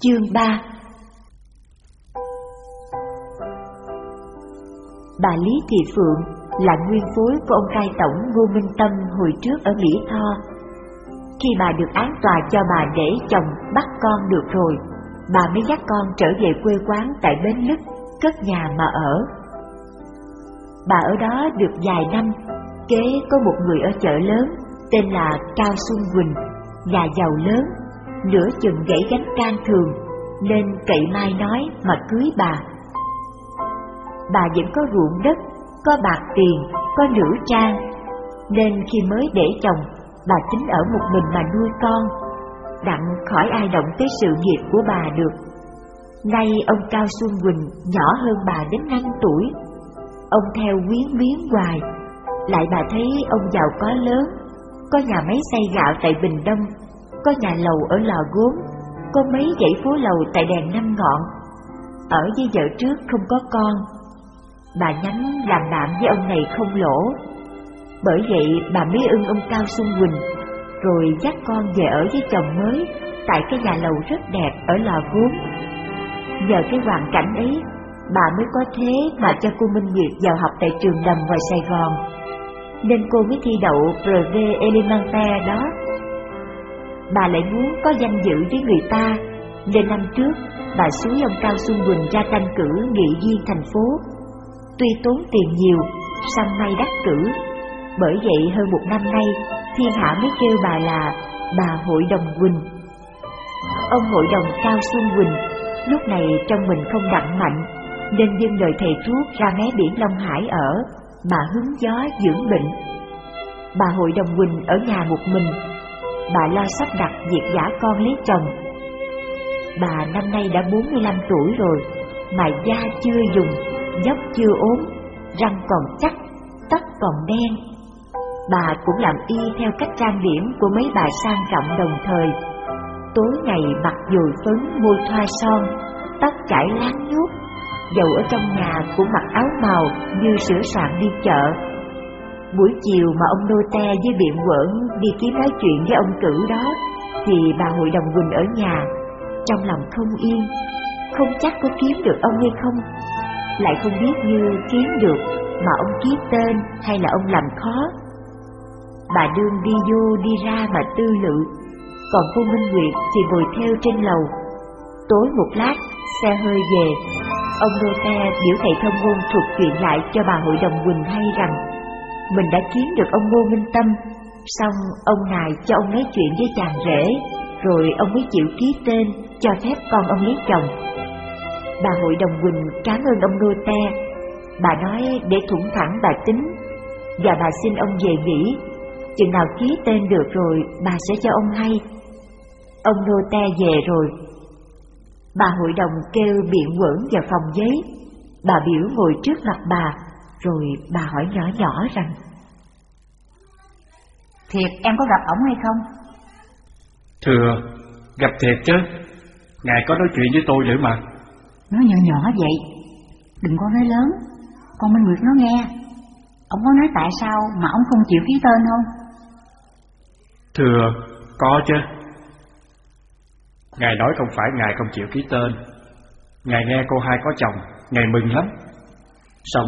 Chương 3 Bà Lý Thị Phượng là nguyên phối của ông cai tổng Ngô Minh Tâm hồi trước ở Mỹ Tho. Khi bà được án tòa cho bà để chồng bắt con được rồi, bà mới dắt con trở về quê quán tại Bến Lức, cất nhà mà ở. Bà ở đó được vài năm, kế có một người ở chợ lớn tên là Cao Xuân Quỳnh, nhà giàu lớn, nửa chừng gãy gánh can thường, nên cậy mai nói mà cưới bà. Bà vẫn có ruộng đất, có bạc tiền, có nữ trang, nên khi mới để chồng, bà tính ở một mình mà nuôi con, đặng khỏi ai động tới sự nghiệp của bà được. Nay ông Cao Xuân Quỳnh nhỏ hơn bà đến năm tuổi, ông theo quyến biến hoài, lại bà thấy ông giàu có lớn, có nhà máy xay gạo tại Bình Đông, có nhà lầu ở Lò Gốm, có mấy dãy phố lầu tại đèn năm ngọn. Ở với vợ trước không có con, bà nhắm làm bạn với ông này không lỗ. Bởi vậy bà mới ưng ông Cao Xuân Quỳnh, rồi dắt con về ở với chồng mới tại cái nhà lầu rất đẹp ở Lò Gốm. Nhờ cái hoàn cảnh ấy, bà mới có thế mà cho cô Minh Nguyệt vào học tại trường đầm ngoài Sài Gòn. Nên cô mới thi đậu Brevet Elementaire đó. Bà lại muốn có danh dự với người ta, nên năm trước bà xuống ông Cao Xuân Quỳnh ra tranh cử nghị viên thành phố. Tuy tốn tiền nhiều, song may đắc cử, bởi vậy hơn một năm nay thiên hạ mới kêu bà là bà hội đồng Quỳnh. Ông hội đồng Cao Xuân Quỳnh lúc này trong mình không đặng mạnh, nên dâng lời thầy thuốc ra mé biển Long Hải ở, mà hứng gió dưỡng bệnh. Bà hội đồng Quỳnh ở nhà một mình, bà lo sắp đặt việc giả con lấy chồng. Bà năm nay đã 45 tuổi rồi, mà da chưa dùng, dốc chưa ốm, răng còn chắc, tóc còn đen. Bà cũng làm y theo cách trang điểm của mấy bà sang trọng đồng thời. Tối ngày mặt dồi phấn môi thoa son, tóc chải láng nhút, dầu ở trong nhà cũng mặc áo màu như sửa soạn đi chợ. Buổi chiều mà ông Nô Te với biện quẩn đi kiếm nói chuyện với ông cử đó, thì bà hội đồng Quỳnh ở nhà, trong lòng không yên, không chắc có kiếm được ông hay không. Lại không biết như kiếm được mà ông ký tên hay là ông làm khó. Bà đương đi vô đi ra mà tư lự, còn cô Minh Nguyệt thì ngồi theo trên lầu. Tối một lát, xe hơi về, ông Nô Te biểu thầy thông ngôn thuật chuyện lại cho bà hội đồng Quỳnh hay rằng mình đã kiếm được ông Ngô Minh Tâm, xong ông ngài cho ông nói chuyện với chàng rể, rồi ông mới chịu ký tên cho phép con ông lấy chồng. Bà hội đồng Quỳnh cảm ơn ông Nô Te, bà nói để thủng thẳng bà tính, và bà xin ông về nghỉ, chừng nào ký tên được rồi bà sẽ cho ông hay. Ông Nô Te về rồi, bà hội đồng kêu biện quẩn vào phòng giấy, bà biểu ngồi trước mặt bà, rồi bà hỏi nhỏ nhỏ rằng Thiệt em có gặp ổng hay không? Thưa, gặp thiệt chứ. Ngài có nói chuyện với tôi nữa mà. Nói nhỏ nhỏ vậy. Đừng có nói lớn. Con Minh Nguyệt nó nghe. Ông có nói tại sao mà ông không chịu ký tên không? Thưa, có chứ. Ngài nói không phải Ngài không chịu ký tên. Ngài nghe cô hai có chồng Ngài mừng lắm. Xong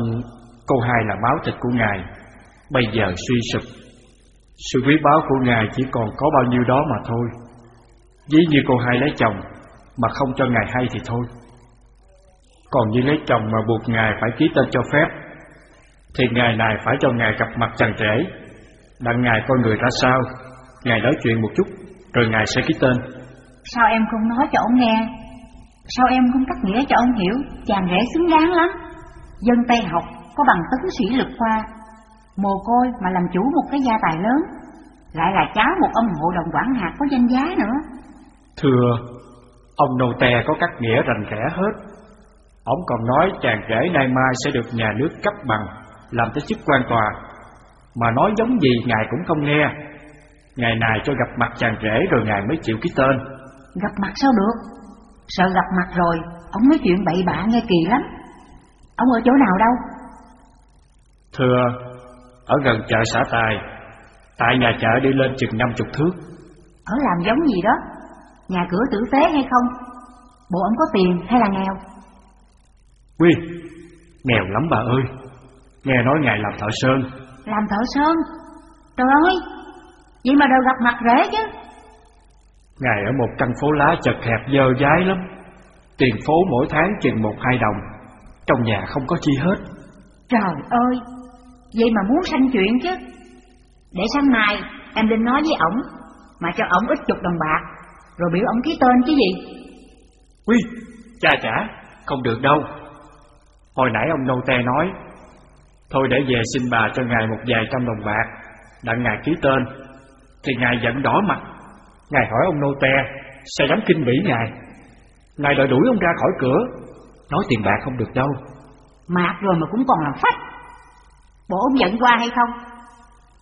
câu hai là máu thịt của Ngài. Bây giờ suy sụp. Sự quý báu của Ngài chỉ còn có bao nhiêu đó mà thôi. Ví như cô hai lấy chồng, Mà không cho Ngài hay thì thôi. Còn như lấy chồng mà buộc Ngài phải ký tên cho phép, Thì Ngài này phải cho Ngài gặp mặt chàng rể. Đặng Ngài coi người ra sao, Ngài nói chuyện một chút, Rồi Ngài sẽ ký tên. Sao em không nói cho ông nghe? Sao em không cắt nghĩa cho ông hiểu? Chàng rể xứng đáng lắm. Dân Tây học có bằng tấn sĩ lực khoa Mồ côi mà làm chủ một cái gia tài lớn Lại là cháu một ông hộ đồng quản hạt có danh giá nữa. Thưa Ông nô tè có cắt nghĩa rành rẽ hết. Ông còn nói chàng rể nay mai sẽ được nhà nước cấp bằng Làm tới chức quan tòa. Mà nói giống gì ngài cũng không nghe. Ngày này cho gặp mặt chàng rể rồi ngài mới chịu ký tên. Gặp mặt sao được? Sợ gặp mặt rồi Ông nói chuyện bậy bạ nghe kỳ lắm. Ông ở chỗ nào đâu Thưa Ở gần chợ xã Tài Tại nhà chợ đi lên chừng năm chục thước Ở làm giống gì đó Nhà cửa tử tế hay không Bộ ông có tiền hay là nghèo? Quy, nghèo lắm bà ơi. Nghe nói ngài làm thợ sơn. Làm thợ sơn? Trời ơi, vậy mà đều gặp mặt rễ chứ. Ngài ở một căn phố lá chật hẹp dơ dái lắm. Tiền phố mỗi tháng chừng một hai đồng. Trong nhà không có chi hết. Trời ơi, vậy mà muốn sanh chuyện chứ. Để sáng mai em định nói với ổng, mà cho ổng ít chục đồng bạc, rồi biểu ổng ký tên chứ gì. Quy, cha chả, không được đâu. Hồi nãy ông Nô Te nói, thôi để về xin bà cho ngài một vài trăm đồng bạc, đặng ngài ký tên. Thì ngài giận đỏ mặt, ngài hỏi ông Nô Te, sao dám kinh bỉ ngài. Ngài đòi đuổi ông ra khỏi cửa, nói tiền bạc không được đâu. Mạc rồi mà cũng còn làm phách. Bộ ông giận qua hay không?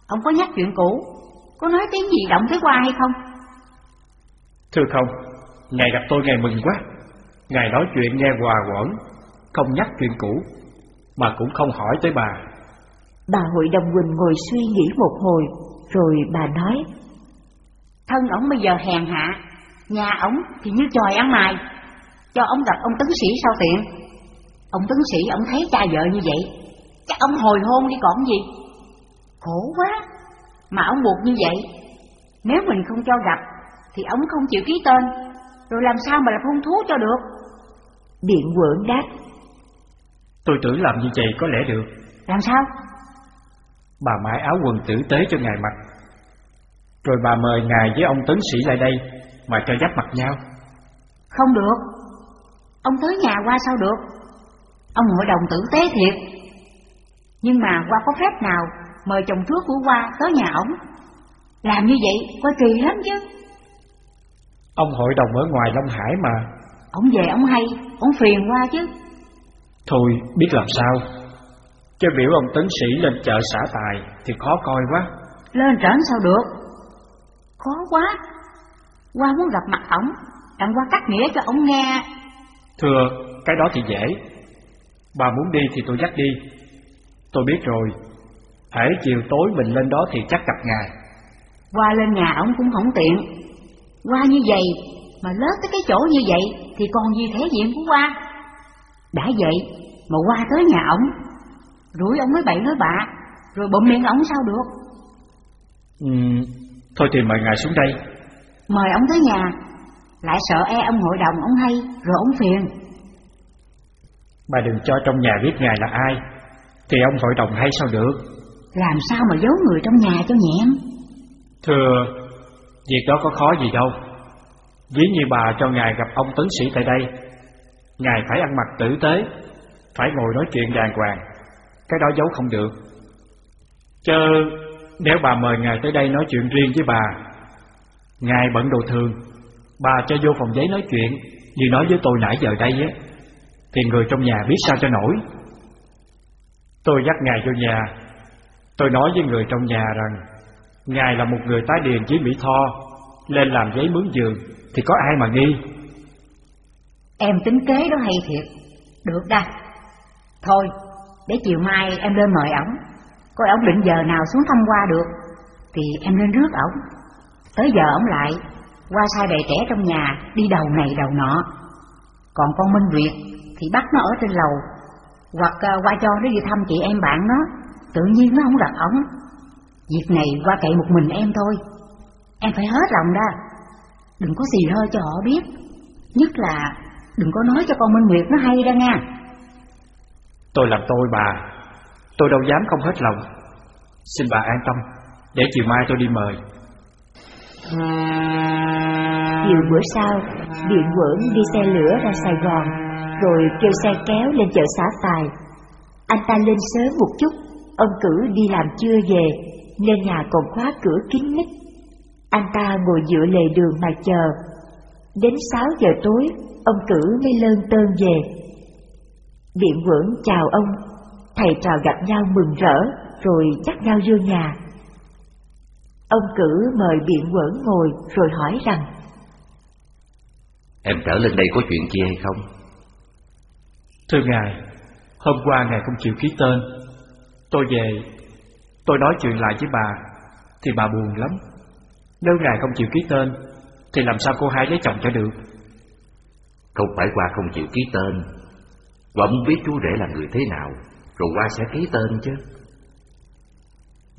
Ông có nhắc chuyện cũ, có nói tiếng gì động tới qua hay không? Thưa không, Ngài gặp tôi ngài mừng quá Ngài nói chuyện nghe hòa quẩn Không nhắc chuyện cũ Mà cũng không hỏi tới bà Bà hội đồng Quỳnh ngồi suy nghĩ một hồi Rồi bà nói Thân ổng bây giờ hèn hạ Nhà ổng thì như tròi ăn mài Cho ông gặp ông tấn sĩ sao tiện Ông tấn sĩ ông thấy cha vợ như vậy Chắc ông hồi hôn đi còn gì? Khổ quá. Mà ông buộc như vậy Nếu mình không cho gặp Thì ông không chịu ký tên. Rồi làm sao mà làm hung thú cho được? Điện quẩn đáp. Tôi tưởng làm như vậy có lẽ được. Làm sao? Bà mãi áo quần tử tế cho ngài mặc. Rồi bà mời ngài với ông tấn sĩ lại đây Mà cho dắt mặt nhau. Không được. Ông tới nhà qua sao được? Ông hội đồng tử tế thiệt Nhưng mà qua có phép nào Mời chồng trước của qua tới nhà ổng? Làm như vậy coi kỳ lắm chứ. Ông hội đồng ở ngoài Long Hải mà. Ông về ông hay, ông phiền qua chứ. Thôi biết làm sao. Chứ biểu ông tấn sĩ lên chợ xã tài Thì khó coi quá. Lên trển sao được? Khó quá. Qua muốn gặp mặt ổng Đặng qua cắt nghĩa cho ông nghe. Thưa, cái đó thì dễ. Bà muốn đi thì tôi dắt đi Tôi biết rồi Hãy chiều tối mình lên đó thì chắc gặp ngài Qua lên nhà ổng cũng không tiện qua như vậy mà lết tới cái chỗ như vậy thì còn gì thể diện của qua. Đã vậy mà qua tới nhà ổng, rủi ông nói bậy nói bạ, rồi bụm miệng ổng sao được? Ừ, thôi thì mời ngài xuống đây. Mời ông tới nhà, lại sợ e ông hội đồng ông hay, rồi ông phiền. Bà đừng cho trong nhà biết ngài là ai, thì ông hội đồng hay sao được? Làm sao mà giấu người trong nhà cho nhẹn? Thưa, Việc đó có khó gì đâu. Ví như bà cho ngài gặp ông tấn sĩ tại đây Ngài phải ăn mặc tử tế Phải ngồi nói chuyện đàng hoàng. Cái đó giấu không được. Chứ nếu bà mời ngài tới đây nói chuyện riêng với bà Ngài bận đồ thường. Bà cho vô phòng giấy nói chuyện Như nói với tôi nãy giờ đây á Thì người trong nhà biết sao cho nổi Tôi dắt ngài vô nhà. Tôi nói với người trong nhà rằng, Ngài là một người tái điền với Mỹ Tho, Lên làm giấy mướn giường, Thì có ai mà nghi? Em tính kế đó hay thiệt. Được đa Thôi, để chiều mai em lên mời ổng. Coi ổng định giờ nào xuống thăm qua được, Thì em lên rước ổng. Tới giờ ổng lại, Qua sai đầy trẻ trong nhà, Đi đầu này đầu nọ. Còn con Minh Việt Thì bắt nó ở trên lầu. Hoặc uh, qua cho nó đi thăm chị em bạn nó. Tự nhiên nó không gặp ổng. Việc này qua cậy một mình em thôi. Em phải hết lòng ra Đừng có xì hơi cho họ biết. Nhất là đừng có nói cho con Minh Nguyệt nó hay ra nha. Tôi làm tôi bà Tôi đâu dám không hết lòng. Xin bà an tâm. Để chiều mai tôi đi mời. Chiều bữa sau Điện Quẩn đi xe lửa ra Sài Gòn rồi kêu xe kéo lên chợ xã Tài Anh ta lên sớm một chút Ông cử đi làm chưa về nên nhà còn khóa cửa kín mít. Anh ta ngồi dựa lề đường mà chờ. Đến sáu giờ tối, ông cử mới lơn tơn về. Biện quẩn chào ông, thầy trò gặp nhau mừng rỡ, rồi dắt nhau vô nhà. Ông cử mời biện quẩn ngồi rồi hỏi rằng Em trở lên đây có chuyện chi hay không? Thưa ngài, hôm qua ngài không chịu ký tên. Tôi về Tôi nói chuyện lại với bà Thì bà buồn lắm. Nếu ngài không chịu ký tên Thì làm sao cô hai lấy chồng cho được? Không phải qua không chịu ký tên Qua muốn biết chú rể là người thế nào Rồi qua sẽ ký tên chứ.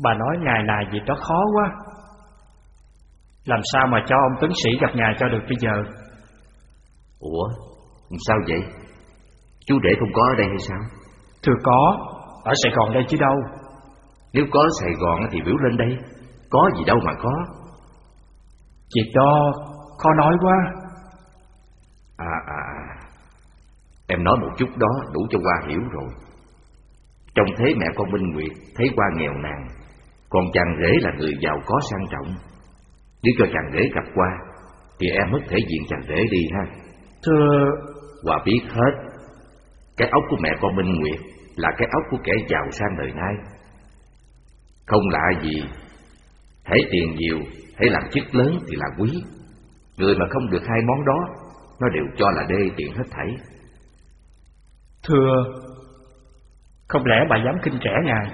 Bà nói ngài này việc đó khó quá. Làm sao mà cho ông tấn sĩ gặp ngài cho được bây giờ? Ủa Sao vậy Chú rể không có ở đây hay sao? Thưa có Ở Sài Gòn đây chứ đâu. Nếu có Sài Gòn thì biểu lên đây. Có gì đâu mà có. Việc đó khó nói quá. À à à. Em nói một chút đó đủ cho Hoa hiểu rồi. Trong thế mẹ con Minh Nguyệt Thấy Hoa nghèo nàn Còn chàng rể là người giàu có sang trọng. Nếu cho chàng rể gặp Hoa Thì em mất thể diện chàng rể đi ha. Thưa Hoa biết hết cái ốc của mẹ con Minh Nguyệt Là cái ốc của kẻ giàu sang đời nay. Không lạ gì Hãy tiền nhiều Hãy làm chức lớn thì là quý. Người mà không được hai món đó, Nó đều cho là đê tiện hết thảy. Thưa, Không lẽ bà dám kinh trẻ ngài?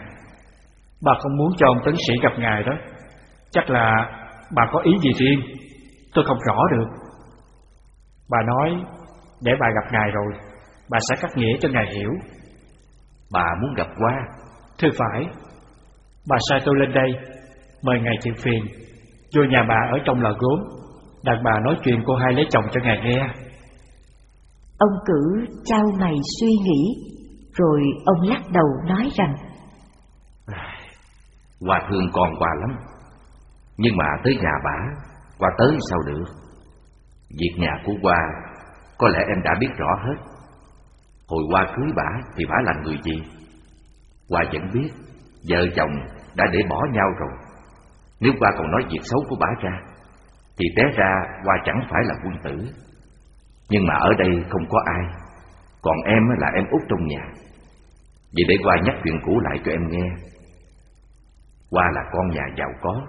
Bà không muốn cho ông tấn sĩ gặp ngài đó. Chắc là bà có ý gì riêng, Tôi không rõ được. Bà nói, Để bà gặp ngài rồi. Bà sẽ cắt nghĩa cho ngài hiểu. Bà muốn gặp qua. Thưa phải Bà sai tôi lên đây Mời ngài chịu phiền. Vô nhà bà ở trong lò gốm Đàn bà nói chuyện cô hai lấy chồng cho ngài nghe. Ông cử trao mày suy nghĩ Rồi ông lắc đầu nói rằng Hoa thương con qua lắm. Nhưng mà tới nhà bà Qua tới sao được? Việc nhà của Hoa Có lẽ em đã biết rõ hết Hồi qua cưới bả Thì bả là người gì? Qua vẫn biết, Vợ chồng đã để bỏ nhau rồi. Nếu qua còn nói việc xấu của bả ra, Thì té ra qua chẳng phải là quân tử. Nhưng mà ở đây không có ai, Còn em là em út trong nhà. Vậy để qua nhắc chuyện cũ lại cho em nghe. Qua là con nhà giàu có,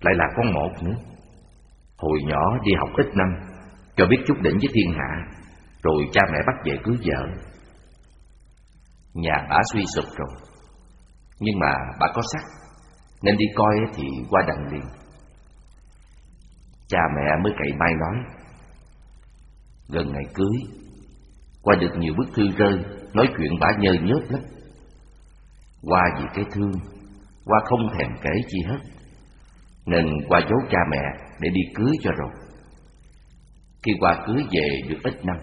Lại là con một nữa Hồi nhỏ đi học ít năm, Cho biết chút đỉnh với thiên hạ rồi cha mẹ bắt về cưới vợ. Nhà bà suy sụp rồi. Nhưng mà bà có sắc, Nên đi coi thì qua đằng liền. Cha mẹ mới cậy mai nói, Gần ngày cưới, Qua được nhiều bức thư rơi, Nói chuyện bà nhơ nhớt lắm. Qua vì cái thương, Qua không thèm kể chi hết, Nên qua giấu cha mẹ Để đi cưới cho rồi. Khi qua cưới về được ít năm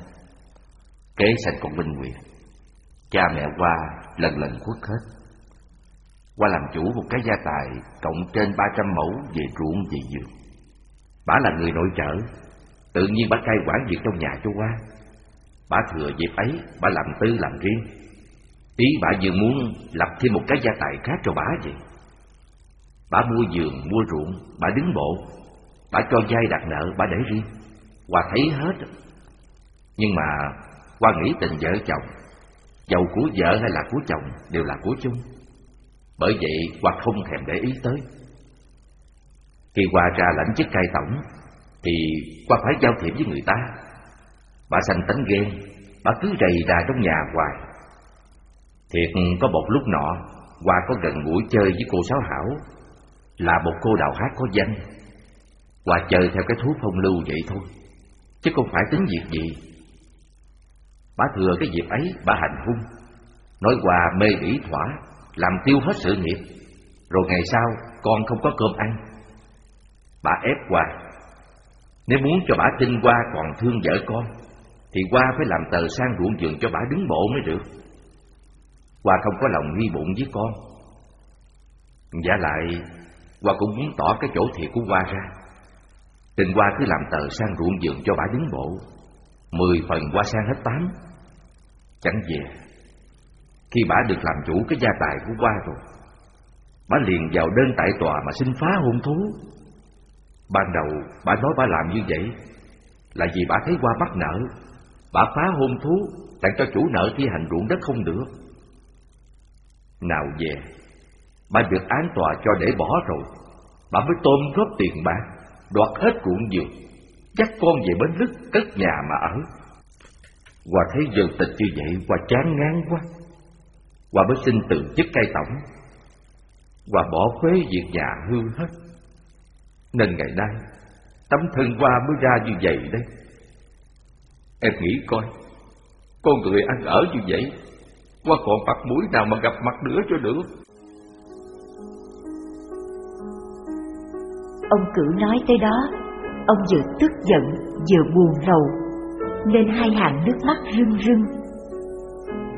Kế sanh con Minh Nguyệt. Cha mẹ qua lần lần khuất hết. Qua làm chủ một cái gia tài Cộng trên 300 mẫu về ruộng về vườn. Bà là người nội trợ. Tự nhiên bà cai quản việc trong nhà cho qua. Bà thừa dịp ấy Bà làm tư làm riêng. Ý bà vừa muốn lập thêm một cái gia tài khác cho bà vậy. Bà mua giường, mua ruộng, bà đứng bộ. Bà cho vay đặt nợ, bà để riêng. Hòa thấy hết. Nhưng mà qua nghĩ tình vợ chồng. Giàu của vợ hay là của chồng Đều là của chung Bởi vậy qua không thèm để ý tới. Khi qua ra lãnh chức cai tổng, Thì qua phải giao thiệp với người ta. Bà sanh tánh ghen, Bà cứ rầy đà trong nhà hoài. Thiệt, có một lúc nọ qua có gần buổi chơi với cô Sáu Hảo. Là một cô đào hát có danh. Qua chơi theo cái thú phong lưu vậy thôi, Chứ không phải tính việc gì. Bà thừa cái dịp ấy bà hành hung. Nói quà mê bỉ thỏa, Làm tiêu hết sự nghiệp. Rồi ngày sau, con không có cơm ăn. Bà ép quà Nếu muốn cho bà tin qua còn thương vợ con, Thì qua phải làm tờ sang ruộng vườn cho bà đứng bộ mới được. Qua không có lòng nghi bụng với con. Giả lại, qua cũng muốn tỏ cái chỗ thiệt của qua ra. Tình qua cứ làm tờ sang ruộng vườn cho bà đứng bộ. Mười phần qua sang hết tám. Chẳng về. Khi bà được làm chủ cái gia tài của qua rồi Bà liền vào đơn tại tòa mà xin phá hôn thú. Ban đầu bà nói bà làm như vậy Là vì bà thấy qua bắt nợ. Bà phá hôn thú, Tặng cho chủ nợ thi hành ruộng đất không được. Nào về Bà được án tòa cho để bỏ rồi Bà mới tôm góp tiền bạc, Đoạt hết ruộng vườn Dắt con về bến lức cất nhà mà ở. Hòa thấy dân tịch như vậy Hòa chán ngán quá. Hòa mới xin từ chức cai tổng. Hòa bỏ phế việc nhà hư hết. Nên ngày nay Tấm thân qua mới ra như vậy đây Em nghĩ coi, con người ăn ở như vậy, qua còn mặt mũi nào mà gặp mặt nữa cho được. Ông cử nói tới đó, ông vừa tức giận vừa buồn rầu, nên hai hàng nước mắt rưng rưng.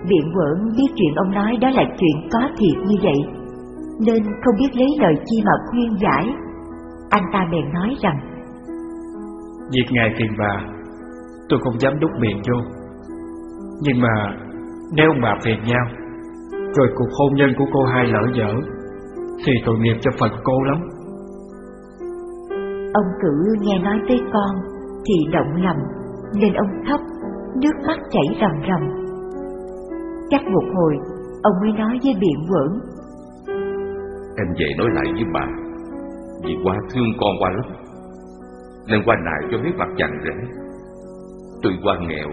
Biện quẩn biết chuyện ông nói đó là chuyện có thiệt như vậy, nên không biết lấy lời chi mà khuyên giải. Anh ta bèn nói rằng Việc ngài phiền bà Tôi không dám đúc miệng vô Nhưng mà Nếu bà phiền nhau Rồi cuộc hôn nhân của cô hai lỡ dở Thì tội nghiệp cho phần cô lắm Ông cử nghe nói tới con Thì động lòng, Nên ông khóc, Nước mắt chảy ròng ròng. Chắc một hồi, Ông mới nói với biện quẩn. Em về nói lại với bà, Vì qua thương con qua lắm, Nên qua nài cho biết mặt dằn rễ Tuy qua nghèo,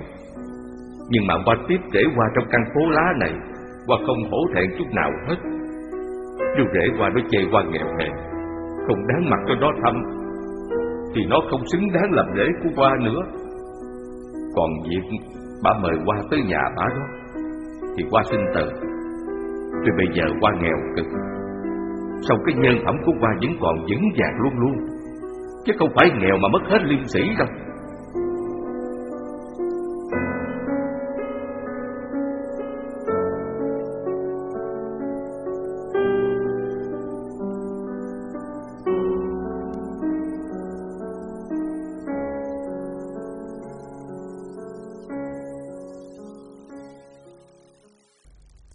Nhưng mà qua tiếp để qua trong căn phố lá này, Qua không hổ thẹn chút nào hết. Dù rể qua nó chê qua nghèo hèn, Không đáng mặt cho nó thăm. Thì nó không xứng đáng làm lễ của qua nữa. Còn việc bà mời qua tới nhà bà đó, Thì qua xin từ. Tuy bây giờ qua nghèo cực sau cái nhân phẩm của qua vẫn còn vững vàng luôn luôn. Chứ không phải nghèo mà mất hết liêm sĩ đâu.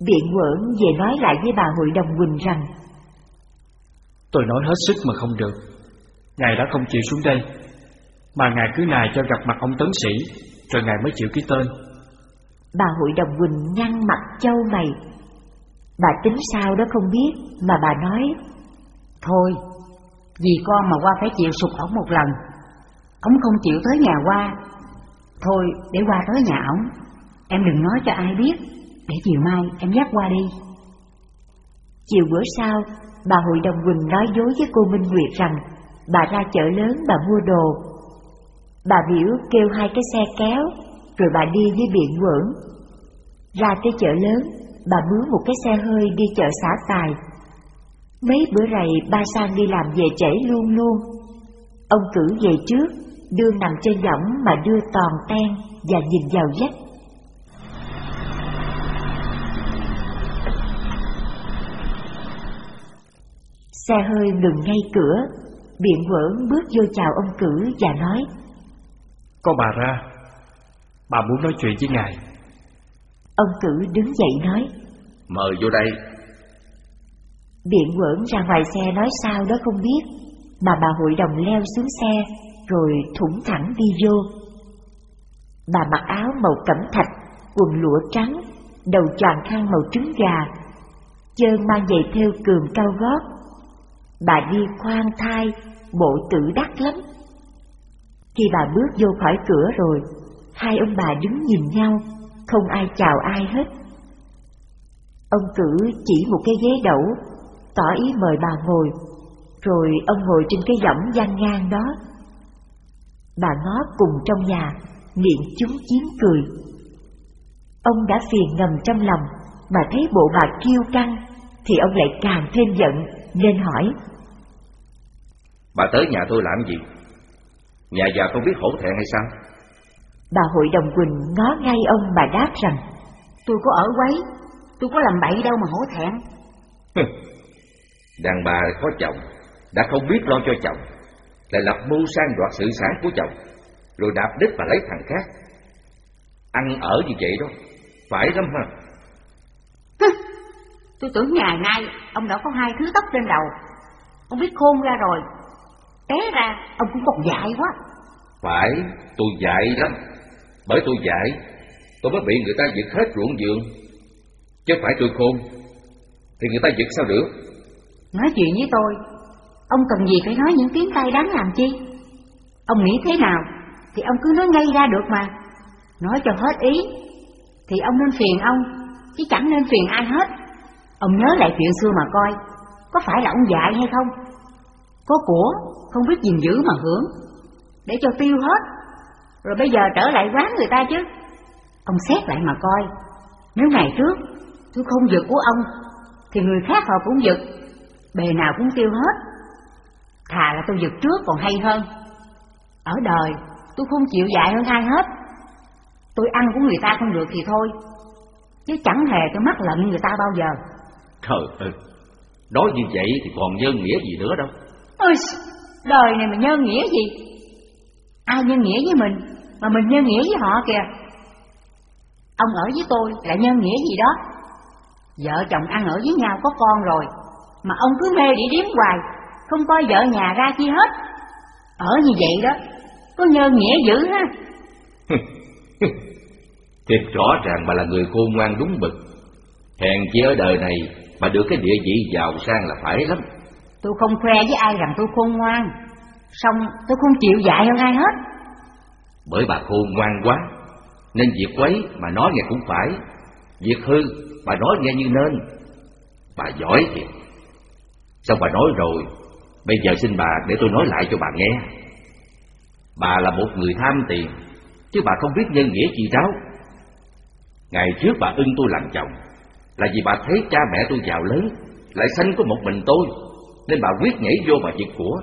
Biện quẩn về nói lại với bà hội đồng Quỳnh rằng Tôi nói hết sức mà không được. Ngài đã không chịu xuống đây Mà ngài cứ nài cho gặp mặt ông tấn sĩ Rồi ngài mới chịu ký tên. Bà hội đồng Quỳnh nhăn mặt châu mày. Bà tính sao đó không biết Mà bà nói Thôi, vì con mà qua phải chịu sụp ổng một lần. Ông không chịu tới nhà qua. Thôi, để qua tới nhà ổng Em đừng nói cho ai biết để chiều mai em dắt qua đi. Chiều bữa sau, Bà hội đồng Quỳnh nói dối với cô Minh Nguyệt rằng Bà ra chợ lớn bà mua đồ. Bà biểu kêu hai cái xe kéo, Rồi bà đi với biện quẩn. Ra tới chợ lớn, Bà mướn một cái xe hơi đi chợ xã Tài. Mấy bữa rày ba sang đi làm về trễ luôn luôn. Ông cử về trước, Đưa nằm trên võng mà đưa toàn ten Và nhìn vào vách. Xe hơi ngừng ngay cửa Biện quẩn bước vô chào ông cử và nói Có bà ra Bà muốn nói chuyện với ngài. Ông cử đứng dậy nói Mời vô đây. Biện quẩn ra ngoài xe nói sao đó không biết Mà bà hội đồng leo xuống xe Rồi thủng thẳng đi vô. Bà mặc áo màu cẩm thạch Quần lụa trắng Đầu tròn khăn màu trứng gà Chân mang giày theo cườm cao gót Bà đi khoan thai, Bộ tử đắc lắm. Khi bà bước vô khỏi cửa rồi, Hai ông bà đứng nhìn nhau, Không ai chào ai hết. Ông cử chỉ một cái ghế đẩu, Tỏ ý mời bà ngồi, Rồi ông ngồi trên cái võng gian ngang đó. Bà ngó cùng trong nhà, Miệng chúng chiến cười. Ông đã phiền ngầm trong lòng, Mà thấy bộ bà kiêu căng, Thì ông lại càng thêm giận. Nên hỏi Bà tới nhà tôi làm gì? Nhà già không biết hổ thẹn hay sao? Bà hội đồng Quỳnh ngó ngay ông bà đáp rằng Tôi có ở quấy Tôi có làm bậy đâu mà hổ thẹn. Đàn bà có chồng Đã không biết lo cho chồng Lại lập mưu sang đoạt sự sản của chồng Rồi đạp đích mà lấy thằng khác. Ăn ở như vậy đó? Phải lắm ha Tôi tưởng ngày nay Ông đã có hai thứ tóc trên đầu. Ông biết khôn ra rồi. Té ra ông cũng còn dại quá. Phải tôi dại lắm. Bởi tôi dại Tôi mới bị người ta giật hết ruộng vườn. Chứ phải tôi khôn Thì người ta giật sao được? Nói chuyện với tôi Ông cần gì phải nói những tiếng tay đáng làm chi? Ông nghĩ thế nào Thì ông cứ nói ngay ra được mà. Nói cho hết ý Thì ông nên phiền ông Chứ chẳng nên phiền ai hết Ông nhớ lại chuyện xưa mà coi Có phải là ông dại hay không Có của Không biết gìn giữ mà hưởng Để cho tiêu hết rồi bây giờ trở lại quán người ta chứ. Ông xét lại mà coi, nếu ngày trước tôi không giật của ông, thì người khác họ cũng giật, bề nào cũng tiêu hết. Thà là tôi giật trước còn hay hơn. Ở đời, tôi không chịu dạy hơn ai hết. Tôi ăn của người ta không được thì thôi, chứ chẳng hề tôi mắc lận người ta bao giờ. Trời ơi, nói như vậy thì còn nhân nghĩa gì nữa đâu. Ôi, đời này mà nhân nghĩa gì? Ai nhân nghĩa với mình, mà mình nhân nghĩa với họ kìa. Ông ở với tôi là nhân nghĩa gì đó. Vợ chồng ăn ở với nhau có con rồi, mà ông cứ mê đi điếm hoài, không coi vợ nhà ra chi hết. Ở như vậy đó, có nhân nghĩa dữ ha. Thiệt rõ ràng bà là người khôn ngoan đúng mực. Hèn chi ở đời này bà được cái địa vị giàu sang là phải lắm. Tôi không khoe với ai rằng tôi khôn ngoan, xong tôi không chịu dạy hơn ai hết. Bởi bà khôn ngoan quá, nên việc quấy mà nói nghe cũng phải, việc hư bà nói nghe như nên. Bà giỏi thiệt. Xong bà nói rồi, bây giờ xin bà để tôi nói lại cho bà nghe. Bà là một người tham tiền, chứ bà không biết nhân nghĩa chi ráo. Ngày trước bà ưng tôi làm chồng, là vì bà thấy cha mẹ tôi giàu lớn, lại sanh có một mình tôi, nên bà quyết nhảy vô bà việc của,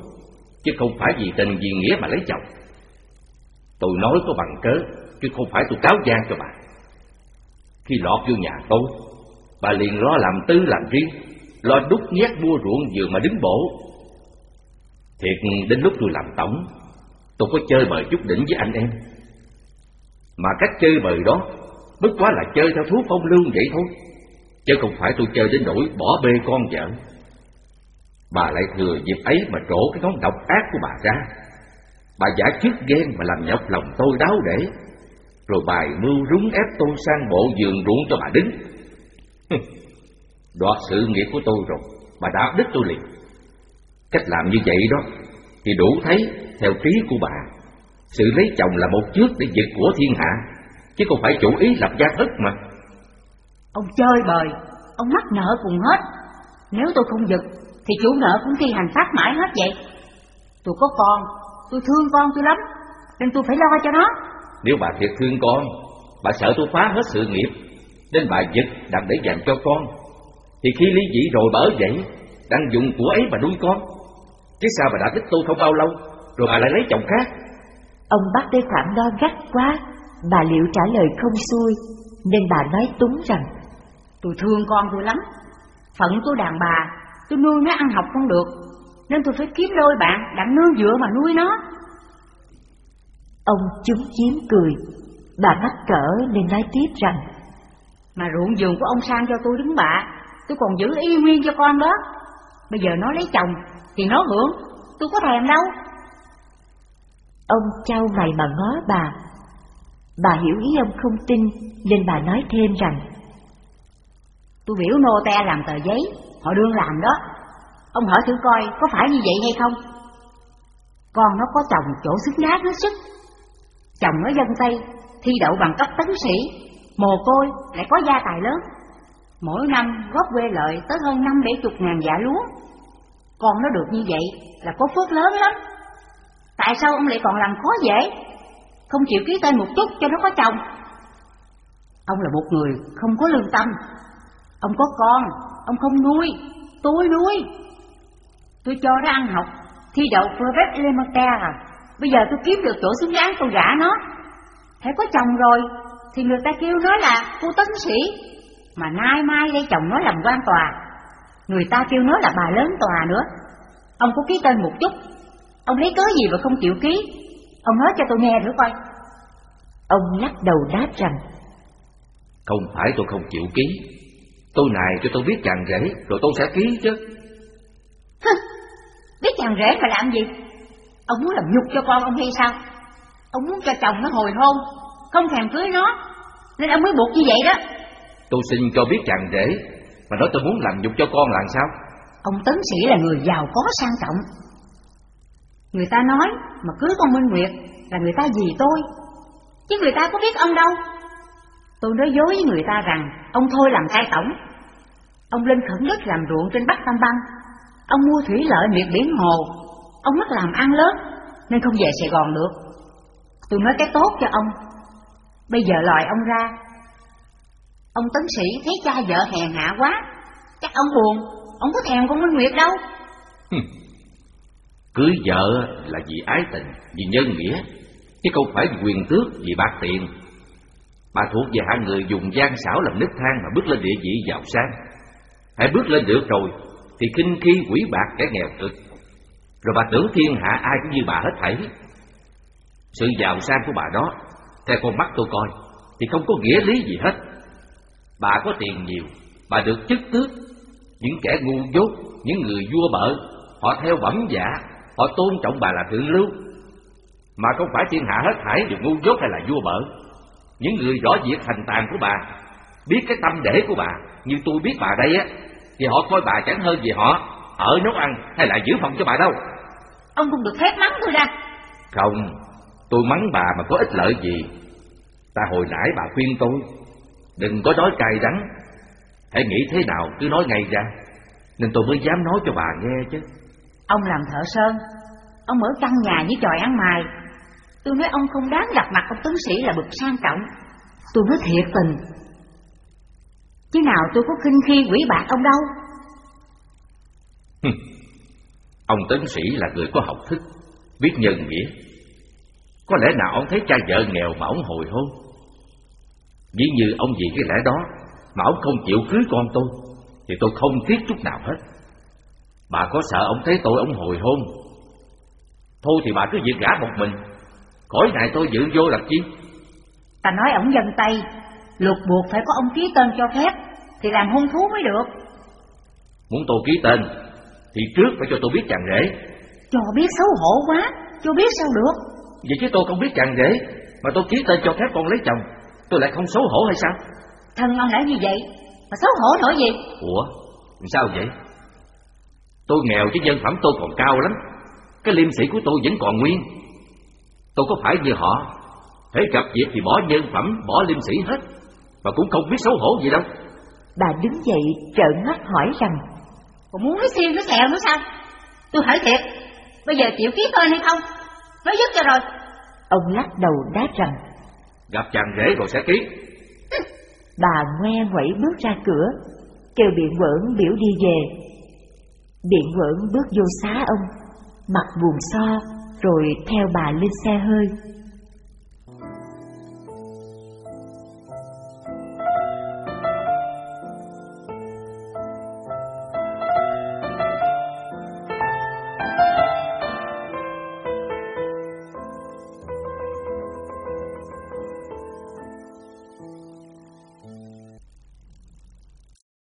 chứ không phải vì tình vì nghĩa mà lấy chồng. Tôi nói có bằng cớ, chứ không phải tôi cáo gian cho bà. Khi lọt vô nhà tôi, bà liền lo làm tư làm riêng, lo đúc nhét mua ruộng vừa mà đứng bổ. Thiệt đến lúc tôi làm tổng, tôi có chơi bời chút đỉnh với anh em. Mà cách chơi bời đó, bất quá là chơi theo thú phong lưu vậy thôi, chứ không phải tôi chơi đến nỗi bỏ bê con vợ. Bà lại thừa dịp ấy mà trổ cái ngón độc ác của bà ra. Bà giả trước ghen mà làm nhọc lòng tôi đáo để, rồi bài mưu rúng ép tôi sang bộ giường ruộng cho bà đứng. Đoạt sự nghiệp của tôi rồi, bà đã đích tôi liền. Cách làm như vậy đó, thì đủ thấy theo trí của bà, sự lấy chồng là một trước để giật của thiên hạ, chứ không phải chủ ý lập gia thất mà. Ông chơi bời, ông mắc nợ cùng hết. Nếu tôi không giật, thì chủ nợ cũng thi hành phát mãi hết vậy. Tôi có con, tôi thương con tôi lắm, nên tôi phải lo cho nó. Nếu bà thiệt thương con, bà sợ tôi phá hết sự nghiệp, nên bà giật đặng để dành cho con. Thì khi ly dị rồi bà ở vậy, đang dùng của ấy mà nuôi con. Chứ sao bà đã thích tôi không bao lâu, rồi bà lại lấy chồng khác. Ông bắt đây khoản đó gắt quá, bà liệu trả lời không xuôi, nên bà nói túng rằng Tôi thương con tôi lắm, phận tôi đàn bà, tôi nuôi nó ăn học không được, nên tôi phải kiếm đôi bạn đặng nương dựa mà nuôi nó. Ông chúng chiếm cười, bà mắc cỡ nên nói tiếp rằng Mà ruộng vườn của ông sang cho tôi đứng bạ, tôi còn giữ y nguyên cho con đó. Bây giờ nó lấy chồng, thì nó hưởng, tôi có thèm đâu. Ông trao mày mà ngó bà. Bà hiểu ý ông không tin, nên bà nói thêm rằng Tôi biểu nô te làm tờ giấy, họ đương làm đó. Ông hỏi thử coi có phải như vậy hay không? Con nó có chồng chỗ xứng đáng hết sức. Chồng nó dân Tây, thi đậu bằng cấp tấn sĩ, mồ côi lại có gia tài lớn. Mỗi năm góp quê lợi tới hơn năm bảy chục ngàn dạ lúa. Con nó được như vậy là có phước lớn lắm. Tại sao ông lại còn làm khó dễ? Không chịu ký tên một chút cho nó có chồng. Ông là một người không có lương tâm. Ông có con, ông không nuôi, tôi nuôi. Tôi cho nó ăn học, thi đậu Private Elementary à. Bây giờ tôi kiếm được chỗ xứng đáng tôi gả nó. Thế có chồng rồi, thì người ta kêu nó là cô tấn sĩ. Mà nay mai đây chồng nó làm quan tòa. Người ta kêu nó là bà lớn tòa nữa. Ông có ký tên một chút, ông lấy cớ gì mà không chịu ký? Ông nói cho tôi nghe thử coi. ông lắc đầu đáp rằng Không phải tôi không chịu ký, tôi này cho tôi biết chàng rể, rồi tôi sẽ ký chứ. Hừ, biết chàng rể mà làm gì? Ông muốn làm nhục cho con ông hay sao? Ông muốn cho chồng nó hồi hôn, không thèm cưới nó, nên ông mới buộc như vậy đó. Tôi xin cho biết chàng rể, mà nói tôi muốn làm nhục cho con làm sao? Ông tấn sĩ là người giàu có sang trọng. Người ta nói mà cưới con Minh Nguyệt là người ta vì tôi, chứ người ta có biết ông đâu. Tôi nói dối với người ta rằng ông thôi làm cai tổng. Ông lên khẩn đất làm ruộng trên Bắc Tam Băng. Ông mua thủy lợi miệt biển hồ. Ông mất làm ăn lớn nên không về Sài Gòn được. Tôi nói cái tốt cho ông. Bây giờ lòi ông ra. Ông tấn sĩ thấy cha vợ hèn hạ quá. Chắc ông buồn, ông có thèm con Minh Nguyệt đâu. Cưới vợ là vì ái tình, vì nhân nghĩa, chứ không phải vì quyền tước, vì bạc tiền. Bà thuộc về hạng người dùng gian xảo làm nứt thang mà bước lên địa vị giàu sang. Hãy bước lên được rồi, thì kinh khi quỷ bạc kẻ nghèo cực. Rồi bà tưởng thiên hạ ai cũng như bà hết thảy. Sự giàu sang của bà đó, theo con mắt tôi coi, thì không có nghĩa lý gì hết. Bà có tiền nhiều, bà được chức tước. Những kẻ ngu dốt, những người vua bợ, họ theo bẩm giả, họ tôn trọng bà là thượng lưu. Mà không phải thiên hạ hết thảy đều ngu dốt hay là vua bợ. Những người rõ việc thành tàn của bà, biết cái tâm để của bà, như tôi biết bà đây á, thì họ coi bà chẳng hơn gì họ ở nấu ăn hay là giữ phòng cho bà đâu. Ông không được phép mắng tôi ra. Không, tôi mắng bà mà có ích lợi gì. Ta hồi nãy bà khuyên tôi, đừng có nói cay đắng, hãy nghĩ thế nào cứ nói ngay ra, nên tôi mới dám nói cho bà nghe chứ. Ông làm thợ sơn, ông mở căn nhà với tròi ăn mài. Tôi nói ông không đáng gặp mặt ông tướng sĩ là bực sang trọng. Tôi nói thiệt tình. Chứ nào tôi có khinh khi quỷ bạc ông đâu. ông tấn sĩ là người có học thức, biết nhân nghĩa. Có lẽ nào ông thấy cha vợ nghèo mà ông hồi hôn? Ví như ông vì cái lẽ đó mà ông không chịu cưới con tôi, thì tôi không tiếc chút nào hết. Bà có sợ ông thấy tôi ông hồi hôn Thôi thì bà cứ việc gả một mình Khỏi này tôi dự vô làm chi Ta nói ổng dân Tây Luật buộc phải có ông ký tên cho phép Thì làm hôn thú mới được. Muốn tôi ký tên Thì trước phải cho tôi biết chàng rể. Cho biết xấu hổ quá Cho biết sao được? Vậy chứ tôi không biết chàng rể Mà tôi ký tên cho phép con lấy chồng Tôi lại không xấu hổ hay sao? Thân ông đã như vậy Mà xấu hổ nổi gì? Ủa sao vậy? Tôi nghèo chứ nhân phẩm tôi còn cao lắm. Cái liêm sĩ của tôi vẫn còn nguyên Tôi có phải như họ? Thế gặp việc thì bỏ nhân phẩm, bỏ liêm sĩ hết. Mà cũng không biết xấu hổ gì đâu. Bà đứng dậy trợn mắt hỏi rằng Còn muốn nói xiên nói xèo nữa sao? Tôi hỏi thiệt Bây giờ chịu ký tên hay không? Nói dứt cho rồi. Ông lắc đầu đáp rằng Gặp chàng rể rồi sẽ ký. Bà ngoe nguẩy bước ra cửa Kêu biện quẩn biểu đi về. Biện quẩn bước vô xá ông Mặt buồn so rồi theo bà lên xe hơi.